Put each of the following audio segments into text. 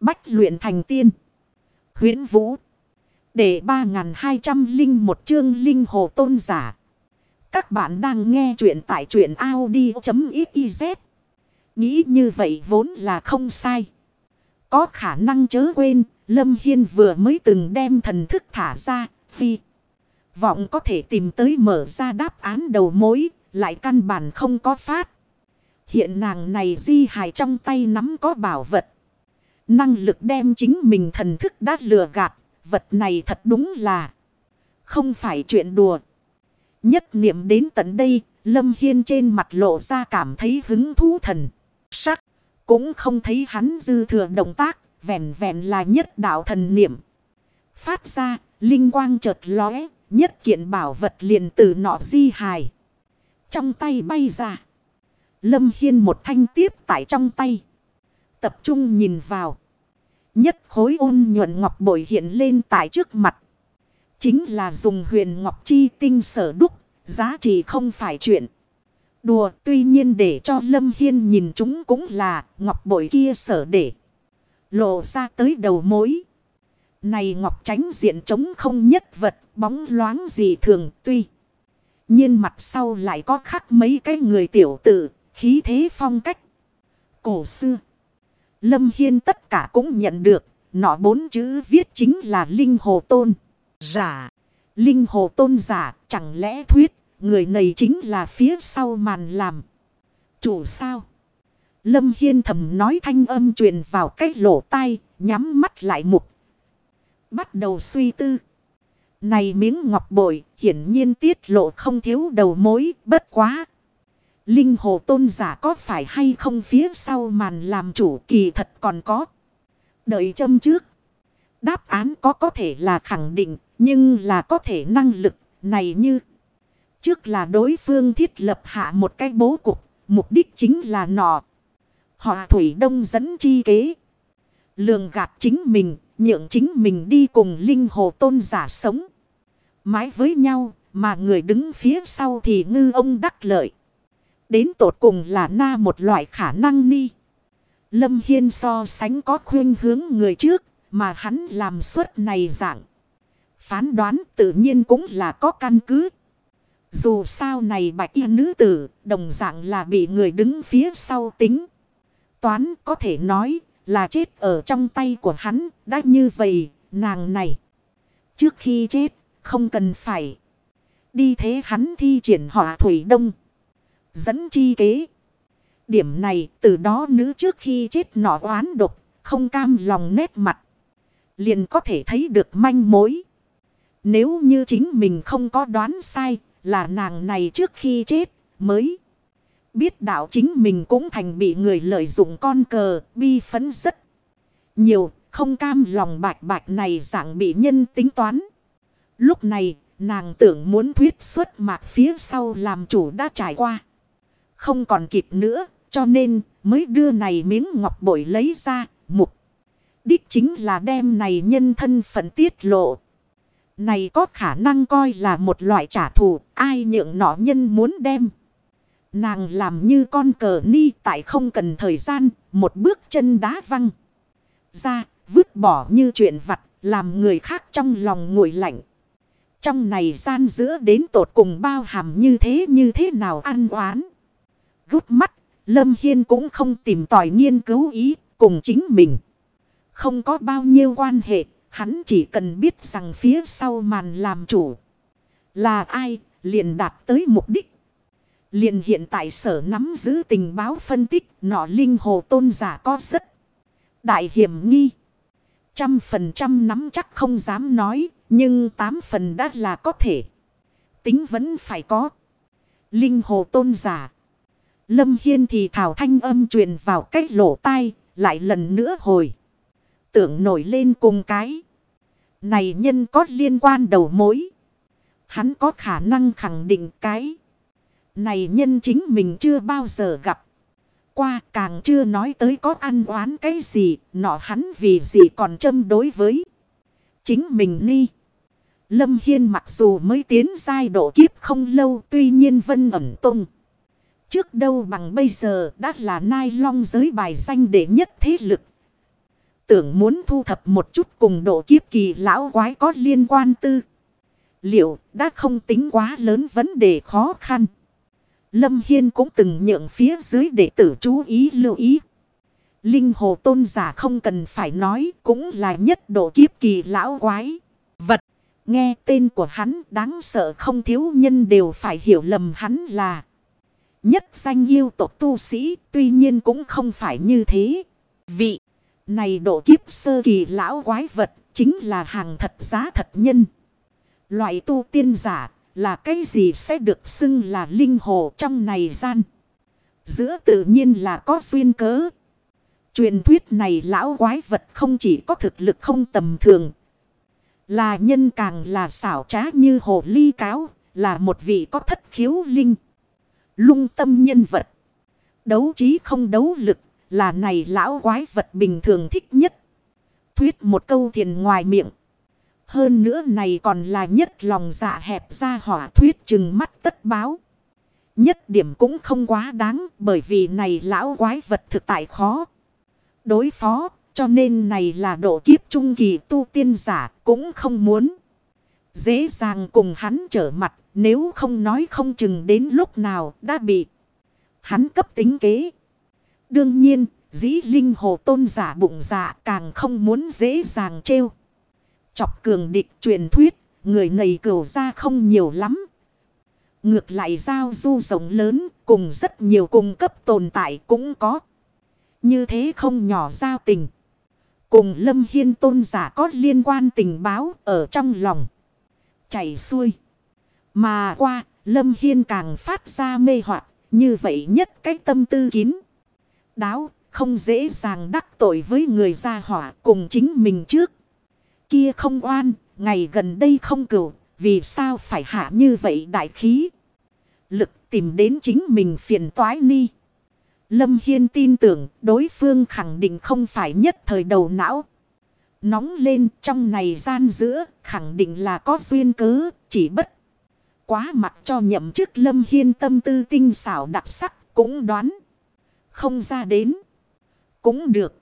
Bách luyện thành tiên. huyễn Vũ. Để 3.200 linh một chương linh hồ tôn giả. Các bạn đang nghe truyện tại truyện Audi.xyz. Nghĩ như vậy vốn là không sai. Có khả năng chớ quên, Lâm Hiên vừa mới từng đem thần thức thả ra, vì vọng có thể tìm tới mở ra đáp án đầu mối, lại căn bản không có phát. Hiện nàng này di hài trong tay nắm có bảo vật. Năng lực đem chính mình thần thức đã lừa gạt, vật này thật đúng là không phải chuyện đùa. Nhất niệm đến tận đây, Lâm Hiên trên mặt lộ ra cảm thấy hứng thú thần. Sắc, cũng không thấy hắn dư thừa động tác, vẹn vẹn là nhất đạo thần niệm. Phát ra, linh quang chợt lóe, nhất kiện bảo vật liền từ nọ di hài. Trong tay bay ra. Lâm Hiên một thanh tiếp tại trong tay. Tập trung nhìn vào. Nhất khối ôn nhuận ngọc bội hiện lên tại trước mặt. Chính là dùng huyền ngọc chi tinh sở đúc. Giá trị không phải chuyện. Đùa, tuy nhiên để cho Lâm Hiên nhìn chúng cũng là ngọc bội kia sở để. Lộ ra tới đầu mối. Này ngọc tránh diện trống không nhất vật, bóng loáng gì thường, tuy. nhiên mặt sau lại có khắc mấy cái người tiểu tử, khí thế phong cách. Cổ xưa. Lâm Hiên tất cả cũng nhận được. Nọ bốn chữ viết chính là Linh Hồ Tôn. Giả. Linh Hồ Tôn giả chẳng lẽ thuyết. Người này chính là phía sau màn làm. Chủ sao? Lâm Hiên thầm nói thanh âm truyền vào cái lỗ tai. Nhắm mắt lại mục. Bắt đầu suy tư. Này miếng ngọc bội hiển nhiên tiết lộ không thiếu đầu mối bất quá. Linh hồ tôn giả có phải hay không phía sau màn làm chủ kỳ thật còn có. Đợi châm trước. Đáp án có có thể là khẳng định. Nhưng là có thể năng lực, này như. Trước là đối phương thiết lập hạ một cái bố cục. Mục đích chính là nọ. Họ Thủy Đông dẫn chi kế. Lường gạt chính mình. Nhượng chính mình đi cùng linh hồ tôn giả sống. mãi với nhau. Mà người đứng phía sau thì ngư ông đắc lợi. Đến tột cùng là na một loại khả năng ni. Lâm Hiên so sánh có khuyên hướng người trước. Mà hắn làm suốt này dạng. Phán đoán tự nhiên cũng là có căn cứ. Dù sao này bạch y nữ tử, đồng dạng là bị người đứng phía sau tính. Toán có thể nói là chết ở trong tay của hắn. Đã như vậy, nàng này. Trước khi chết, không cần phải. Đi thế hắn thi triển họa thủy đông. Dẫn chi kế. Điểm này, từ đó nữ trước khi chết nọ oán độc. Không cam lòng nét mặt. Liền có thể thấy được manh mối. Nếu như chính mình không có đoán sai. Là nàng này trước khi chết mới. Biết đạo chính mình cũng thành bị người lợi dụng con cờ. Bi phấn rất nhiều. Không cam lòng bạch bạch này dạng bị nhân tính toán. Lúc này, nàng tưởng muốn thuyết xuất mạc phía sau làm chủ đã trải qua không còn kịp nữa, cho nên mới đưa này miếng ngọc bội lấy ra, mục. Đích chính là đem này nhân thân phận tiết lộ. Này có khả năng coi là một loại trả thù, ai nhượng nọ nhân muốn đem. Nàng làm như con cờ ni tại không cần thời gian, một bước chân đá văng. Ra, vứt bỏ như chuyện vặt, làm người khác trong lòng nguội lạnh. Trong này gian giữa đến tột cùng bao hàm như thế như thế nào ăn oán gút mắt, Lâm Hiên cũng không tìm tòi nghiên cứu ý cùng chính mình. Không có bao nhiêu quan hệ, hắn chỉ cần biết rằng phía sau màn làm chủ là ai, liền đạt tới mục đích. Liền hiện tại sở nắm giữ tình báo phân tích, nọ linh hồ tôn giả có rất đại hiểm nghi. Trăm phần trăm nắm chắc không dám nói, nhưng tám phần đã là có thể. Tính vẫn phải có. Linh hồ tôn giả. Lâm Hiên thì thảo thanh âm truyền vào cách lỗ tai, lại lần nữa hồi. Tưởng nổi lên cùng cái. Này nhân có liên quan đầu mối. Hắn có khả năng khẳng định cái. Này nhân chính mình chưa bao giờ gặp. Qua càng chưa nói tới có ăn oán cái gì, nọ hắn vì gì còn châm đối với. Chính mình ni. Lâm Hiên mặc dù mới tiến giai độ kiếp không lâu tuy nhiên vân ẩm tung. Trước đâu bằng bây giờ đã là nai long giới bài danh đệ nhất thế lực. tưởng muốn thu thập một chút cùng độ kiếp kỳ lão quái có liên quan tư. Liệu đã không tính quá lớn vấn đề khó khăn. Lâm Hiên cũng từng nhượng phía dưới đệ tử chú ý lưu ý. Linh hồ tôn giả không cần phải nói cũng là nhất độ kiếp kỳ lão quái. Vật, nghe tên của hắn đáng sợ không thiếu nhân đều phải hiểu lầm hắn là nhất danh yêu tộc tu sĩ, tuy nhiên cũng không phải như thế. Vị này độ kiếp sơ kỳ lão quái vật chính là hàng thật giá thật nhân. Loại tu tiên giả là cái gì sẽ được xưng là linh hồ trong này gian. Giữa tự nhiên là có duyên cớ. Truyền thuyết này lão quái vật không chỉ có thực lực không tầm thường. Là nhân càng là xảo trá như hồ ly cáo. Là một vị có thất khiếu linh. Lung tâm nhân vật. Đấu trí không đấu lực. Là này lão quái vật bình thường thích nhất. Thuyết một câu thiền ngoài miệng. Hơn nữa này còn là nhất lòng dạ hẹp ra hỏa thuyết chừng mắt tất báo. Nhất điểm cũng không quá đáng bởi vì này lão quái vật thực tại khó. Đối phó, cho nên này là độ kiếp trung kỳ tu tiên giả cũng không muốn. Dễ dàng cùng hắn trở mặt nếu không nói không chừng đến lúc nào đã bị hắn cấp tính kế. Đương nhiên dĩ linh hồ tôn giả bụng dạ càng không muốn dễ dàng trêu. Chọc cường địch truyền thuyết, người này cửu ra không nhiều lắm. Ngược lại giao du rộng lớn, cùng rất nhiều cung cấp tồn tại cũng có. Như thế không nhỏ giao tình. Cùng Lâm Hiên tôn giả có liên quan tình báo ở trong lòng. Chảy xuôi. Mà qua, Lâm Hiên càng phát ra mê hoặc như vậy nhất cái tâm tư kín. Đáo, không dễ dàng đắc tội với người gia hỏa cùng chính mình trước kia không oan, ngày gần đây không cửu, vì sao phải hạ như vậy đại khí. Lực tìm đến chính mình phiền toái ni. Lâm Hiên tin tưởng đối phương khẳng định không phải nhất thời đầu não. Nóng lên trong này gian giữa khẳng định là có duyên cớ chỉ bất. Quá mặt cho nhậm chức Lâm Hiên tâm tư tinh xảo đặc sắc cũng đoán. Không ra đến. Cũng được.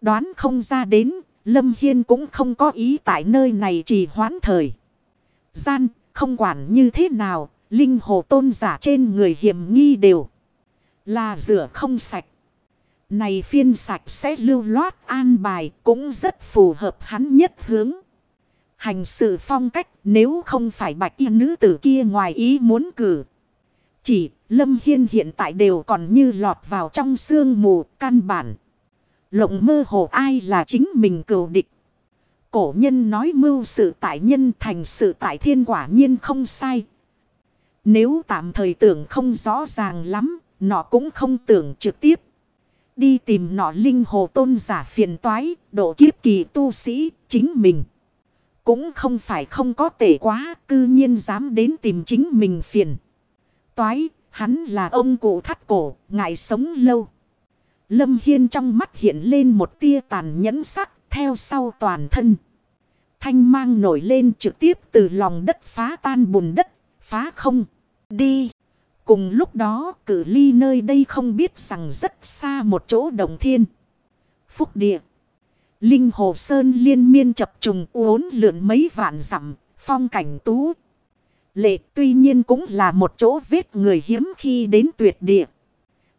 Đoán không ra đến Lâm Hiên cũng không có ý tại nơi này chỉ hoãn thời. Gian, không quản như thế nào, linh hồ tôn giả trên người hiểm nghi đều là rửa không sạch. Này phiên sạch sẽ lưu loát an bài cũng rất phù hợp hắn nhất hướng. Hành sự phong cách nếu không phải bạch y nữ tử kia ngoài ý muốn cử. Chỉ Lâm Hiên hiện tại đều còn như lọt vào trong sương mù căn bản. Lộng mơ hồ ai là chính mình cừu địch. Cổ nhân nói mưu sự tại nhân thành sự tại thiên quả nhiên không sai. Nếu tạm thời tưởng không rõ ràng lắm, nó cũng không tưởng trực tiếp. Đi tìm nọ linh hồ tôn giả phiền toái, độ kiếp kỳ tu sĩ, chính mình. Cũng không phải không có tệ quá, cư nhiên dám đến tìm chính mình phiền. Toái, hắn là ông cụ thắt cổ, ngại sống lâu. Lâm Hiên trong mắt hiện lên một tia tàn nhẫn sắc theo sau toàn thân. Thanh mang nổi lên trực tiếp từ lòng đất phá tan bùn đất, phá không, đi. Cùng lúc đó cử ly nơi đây không biết rằng rất xa một chỗ đồng thiên. Phúc địa. Linh Hồ Sơn liên miên chập trùng uốn lượn mấy vạn dặm phong cảnh tú. Lệ tuy nhiên cũng là một chỗ vết người hiếm khi đến tuyệt địa.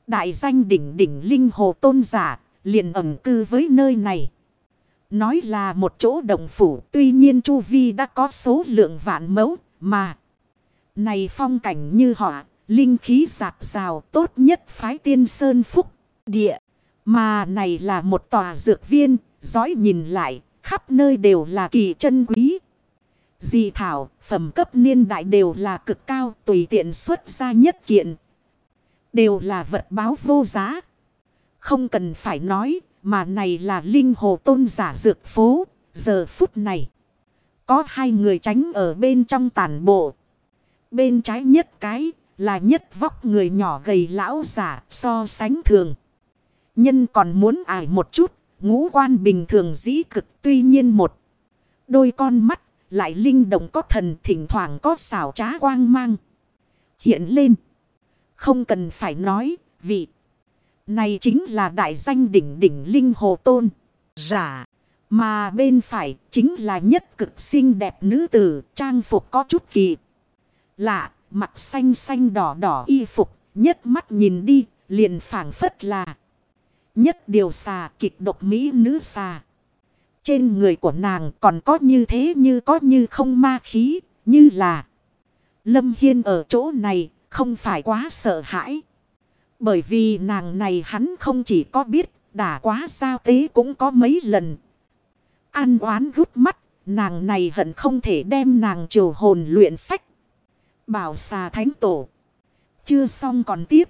Đại danh đỉnh đỉnh linh hồ tôn giả, liền ẩn cư với nơi này. Nói là một chỗ đồng phủ, tuy nhiên chu vi đã có số lượng vạn mẫu, mà. Này phong cảnh như họ, linh khí giạt rào tốt nhất phái tiên sơn phúc, địa. Mà này là một tòa dược viên, dõi nhìn lại, khắp nơi đều là kỳ chân quý. Di thảo, phẩm cấp niên đại đều là cực cao, tùy tiện xuất ra nhất kiện, Đều là vật báo vô giá. Không cần phải nói, mà này là linh hồ tôn giả dược phố, giờ phút này. Có hai người tránh ở bên trong tàn bộ. Bên trái nhất cái là nhất vóc người nhỏ gầy lão giả so sánh thường. Nhân còn muốn ải một chút, ngũ quan bình thường dĩ cực tuy nhiên một. Đôi con mắt lại linh động có thần thỉnh thoảng có xảo trá quang mang. Hiện lên. Không cần phải nói, vị. Này chính là đại danh đỉnh đỉnh linh hồ tôn. giả. Mà bên phải chính là nhất cực xinh đẹp nữ tử trang phục có chút kỳ. Lạ, mặt xanh xanh đỏ đỏ y phục, nhất mắt nhìn đi, liền phảng phất là. Nhất điều xà kịch độc mỹ nữ xà. Trên người của nàng còn có như thế như có như không ma khí, như là. Lâm Hiên ở chỗ này không phải quá sợ hãi. Bởi vì nàng này hắn không chỉ có biết, đã quá sao tế cũng có mấy lần. Ăn oán gút mắt, nàng này hận không thể đem nàng triều hồn luyện phách. Bảo xà thánh tổ. Chưa xong còn tiếp.